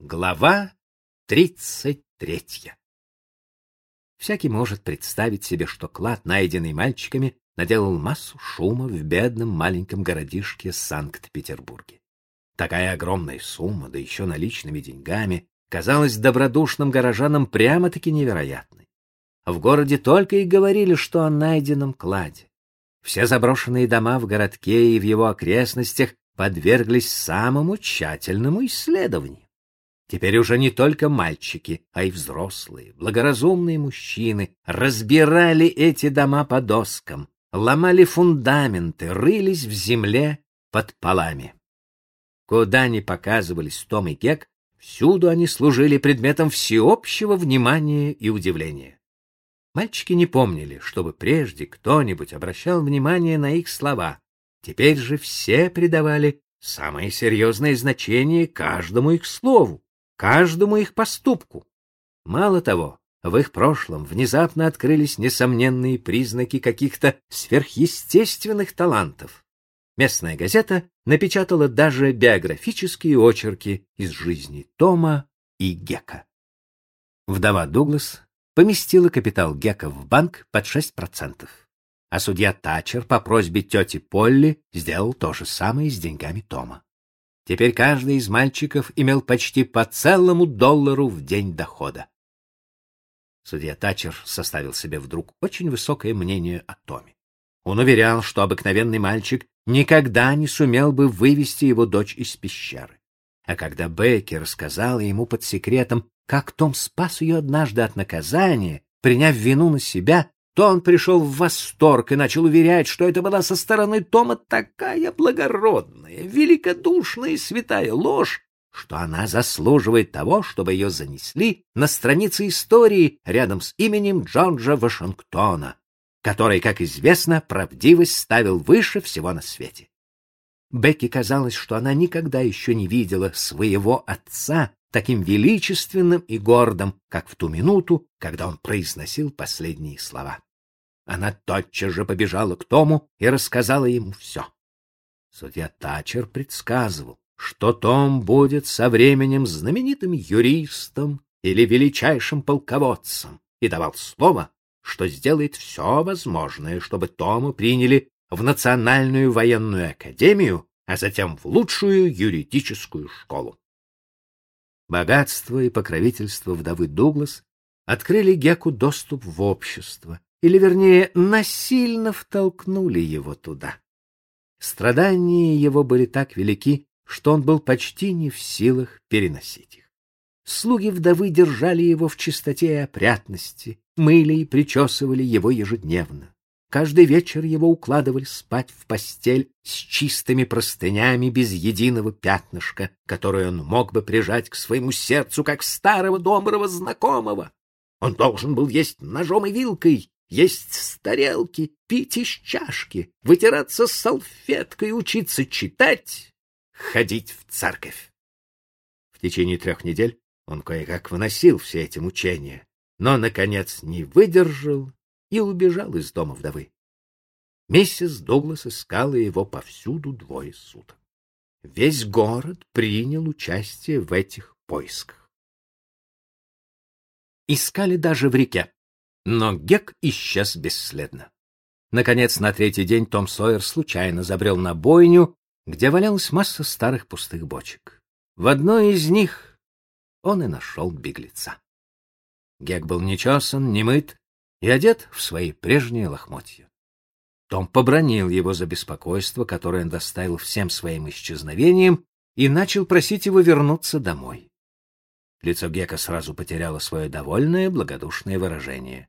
Глава тридцать третья Всякий может представить себе, что клад, найденный мальчиками, наделал массу шума в бедном маленьком городишке Санкт-Петербурге. Такая огромная сумма, да еще наличными деньгами, казалась добродушным горожанам прямо-таки невероятной. В городе только и говорили, что о найденном кладе. Все заброшенные дома в городке и в его окрестностях подверглись самому тщательному исследованию. Теперь уже не только мальчики, а и взрослые, благоразумные мужчины разбирали эти дома по доскам, ломали фундаменты, рылись в земле под полами. Куда ни показывались Том и Гек, всюду они служили предметом всеобщего внимания и удивления. Мальчики не помнили, чтобы прежде кто-нибудь обращал внимание на их слова. Теперь же все придавали самое серьезное значение каждому их слову каждому их поступку. Мало того, в их прошлом внезапно открылись несомненные признаки каких-то сверхъестественных талантов. Местная газета напечатала даже биографические очерки из жизни Тома и Гека. Вдова Дуглас поместила капитал Гека в банк под 6%, а судья Тачер по просьбе тети Полли сделал то же самое с деньгами Тома. Теперь каждый из мальчиков имел почти по целому доллару в день дохода. Судья Тачер составил себе вдруг очень высокое мнение о Томе. Он уверял, что обыкновенный мальчик никогда не сумел бы вывести его дочь из пещеры. А когда Бекки рассказала ему под секретом, как Том спас ее однажды от наказания, приняв вину на себя, то он пришел в восторг и начал уверять, что это была со стороны Тома такая благородная, великодушная и святая ложь, что она заслуживает того, чтобы ее занесли на страницы истории рядом с именем Джорджа Вашингтона, который, как известно, правдивость ставил выше всего на свете. Бекки казалось, что она никогда еще не видела своего отца таким величественным и гордым, как в ту минуту, когда он произносил последние слова. Она тотчас же побежала к Тому и рассказала ему все. Судья Тачер предсказывал, что Том будет со временем знаменитым юристом или величайшим полководцем, и давал слово, что сделает все возможное, чтобы Тома приняли в Национальную военную академию, а затем в лучшую юридическую школу. Богатство и покровительство вдовы Дуглас открыли Геку доступ в общество, или, вернее, насильно втолкнули его туда. Страдания его были так велики, что он был почти не в силах переносить их. Слуги вдовы держали его в чистоте и опрятности, мыли и причесывали его ежедневно. Каждый вечер его укладывали спать в постель с чистыми простынями без единого пятнышка, которое он мог бы прижать к своему сердцу, как старого доброго знакомого. Он должен был есть ножом и вилкой, есть с тарелки, пить из чашки, вытираться с салфеткой, учиться читать, ходить в церковь. В течение трех недель он кое-как выносил все эти мучения, но, наконец, не выдержал и убежал из дома вдовы. Миссис Дуглас искала его повсюду двое суток. Весь город принял участие в этих поисках. Искали даже в реке. Но Гек исчез бесследно. Наконец, на третий день Том Сойер случайно забрел на бойню, где валялась масса старых пустых бочек. В одной из них он и нашел беглеца. Гек был не чесан, не мыт и одет в свои прежние лохмотья. Том побронил его за беспокойство, которое он доставил всем своим исчезновением, и начал просить его вернуться домой. Лицо Гека сразу потеряло свое довольное, благодушное выражение.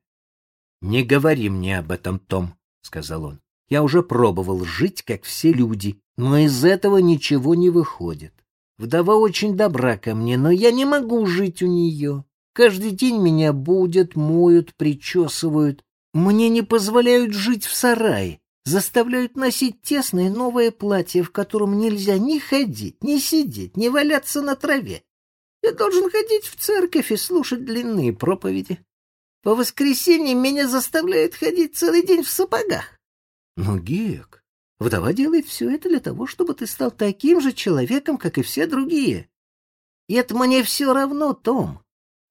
Не говори мне об этом, Том, сказал он. Я уже пробовал жить, как все люди, но из этого ничего не выходит. Вдова очень добра ко мне, но я не могу жить у нее. Каждый день меня будут, моют, причесывают. Мне не позволяют жить в сарае, заставляют носить тесное новое платье, в котором нельзя ни ходить, ни сидеть, ни валяться на траве. Я должен ходить в церковь и слушать длинные проповеди. По воскресеньям меня заставляют ходить целый день в сапогах. Но, Гек, вдова делает все это для того, чтобы ты стал таким же человеком, как и все другие. И это мне все равно, Том.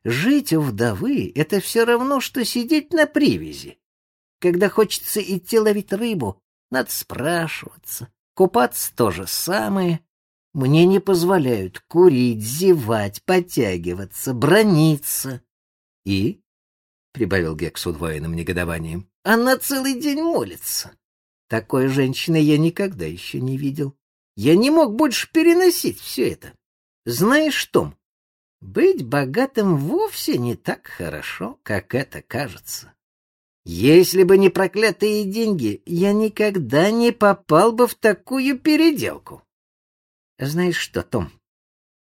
Жить у вдовы — это все равно, что сидеть на привязи. Когда хочется идти ловить рыбу, надо спрашиваться. Купаться то же самое. Мне не позволяют курить, зевать, подтягиваться, брониться. И, — прибавил Гек с удвоенным негодованием, — она целый день молится. Такой женщины я никогда еще не видел. Я не мог больше переносить все это. Знаешь, Том, быть богатым вовсе не так хорошо, как это кажется. Если бы не проклятые деньги, я никогда не попал бы в такую переделку. Знаешь что, Том,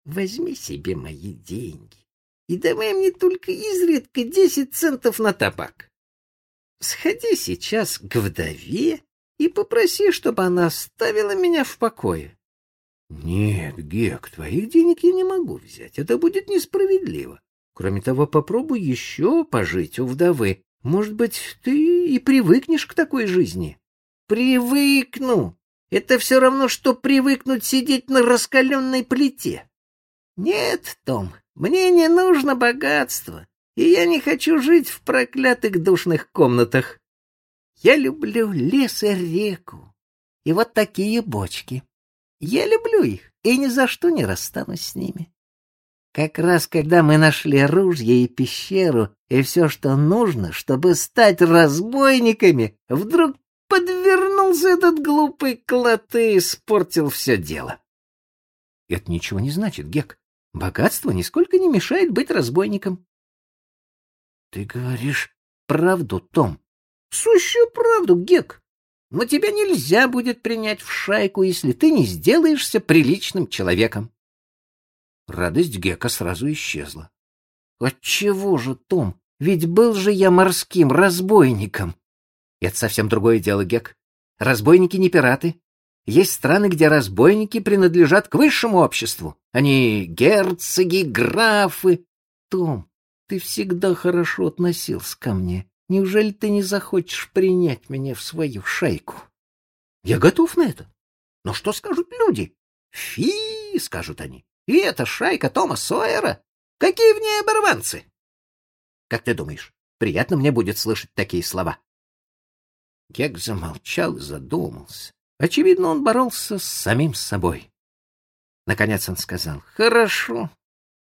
возьми себе мои деньги и давай мне только изредка десять центов на табак. Сходи сейчас к вдове и попроси, чтобы она оставила меня в покое. — Нет, Гек, твоих денег я не могу взять. Это будет несправедливо. Кроме того, попробуй еще пожить у вдовы. Может быть, ты и привыкнешь к такой жизни. — Привыкну. Это все равно, что привыкнуть сидеть на раскаленной плите. Нет, Том, мне не нужно богатство, и я не хочу жить в проклятых душных комнатах. Я люблю лес и реку, и вот такие бочки. Я люблю их и ни за что не расстанусь с ними. Как раз когда мы нашли ружья и пещеру и все, что нужно, чтобы стать разбойниками, вдруг подвернулся этот глупый клад и испортил все дело. Это ничего не значит, Гек. Богатство нисколько не мешает быть разбойником. Ты говоришь правду, Том. Сущую правду, Гек. Но тебя нельзя будет принять в шайку, если ты не сделаешься приличным человеком. Радость Гека сразу исчезла. Отчего же, Том? Ведь был же я морским разбойником. Это совсем другое дело, Гек. Разбойники не пираты. Есть страны, где разбойники принадлежат к высшему обществу. Они герцоги, графы. Том, ты всегда хорошо относился ко мне. Неужели ты не захочешь принять меня в свою шайку? Я готов на это. Но что скажут люди? Фи, скажут они. И это шайка Тома Сойера? Какие в ней оборванцы? Как ты думаешь, приятно мне будет слышать такие слова? Гек замолчал и задумался. Очевидно, он боролся с самим собой. Наконец он сказал, «Хорошо,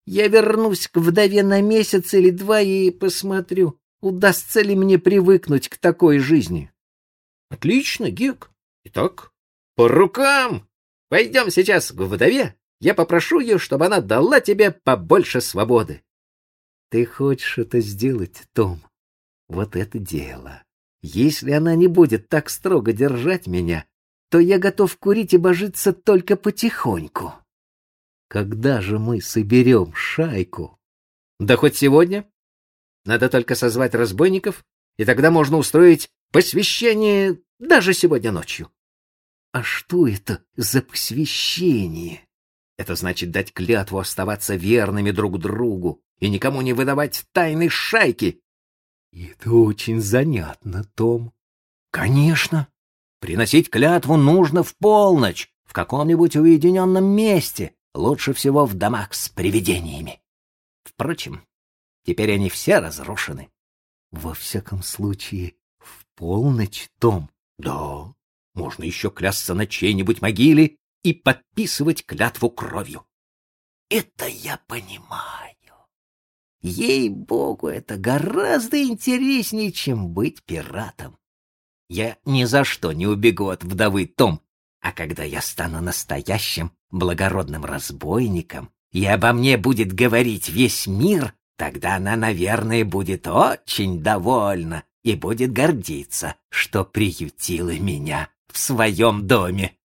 я вернусь к вдове на месяц или два и посмотрю, удастся ли мне привыкнуть к такой жизни. — Отлично, Гек. Итак, по рукам! Пойдем сейчас к вдове. Я попрошу ее, чтобы она дала тебе побольше свободы. — Ты хочешь это сделать, Том? Вот это дело. Если она не будет так строго держать меня, то я готов курить и божиться только потихоньку. Когда же мы соберем шайку? — Да хоть сегодня. Надо только созвать разбойников, и тогда можно устроить посвящение даже сегодня ночью. А что это за посвящение? Это значит дать клятву оставаться верными друг другу и никому не выдавать тайны шайки. Это очень занятно, Том. Конечно. Приносить клятву нужно в полночь, в каком-нибудь уединенном месте, лучше всего в домах с привидениями. Впрочем, Теперь они все разрушены. Во всяком случае, в полночь, Том. Да, можно еще клясться на чьей-нибудь могиле и подписывать клятву кровью. Это я понимаю. Ей-богу, это гораздо интереснее, чем быть пиратом. Я ни за что не убегу от вдовы Том, а когда я стану настоящим благородным разбойником, и обо мне будет говорить весь мир, Тогда она, наверное, будет очень довольна и будет гордиться, что приютила меня в своем доме.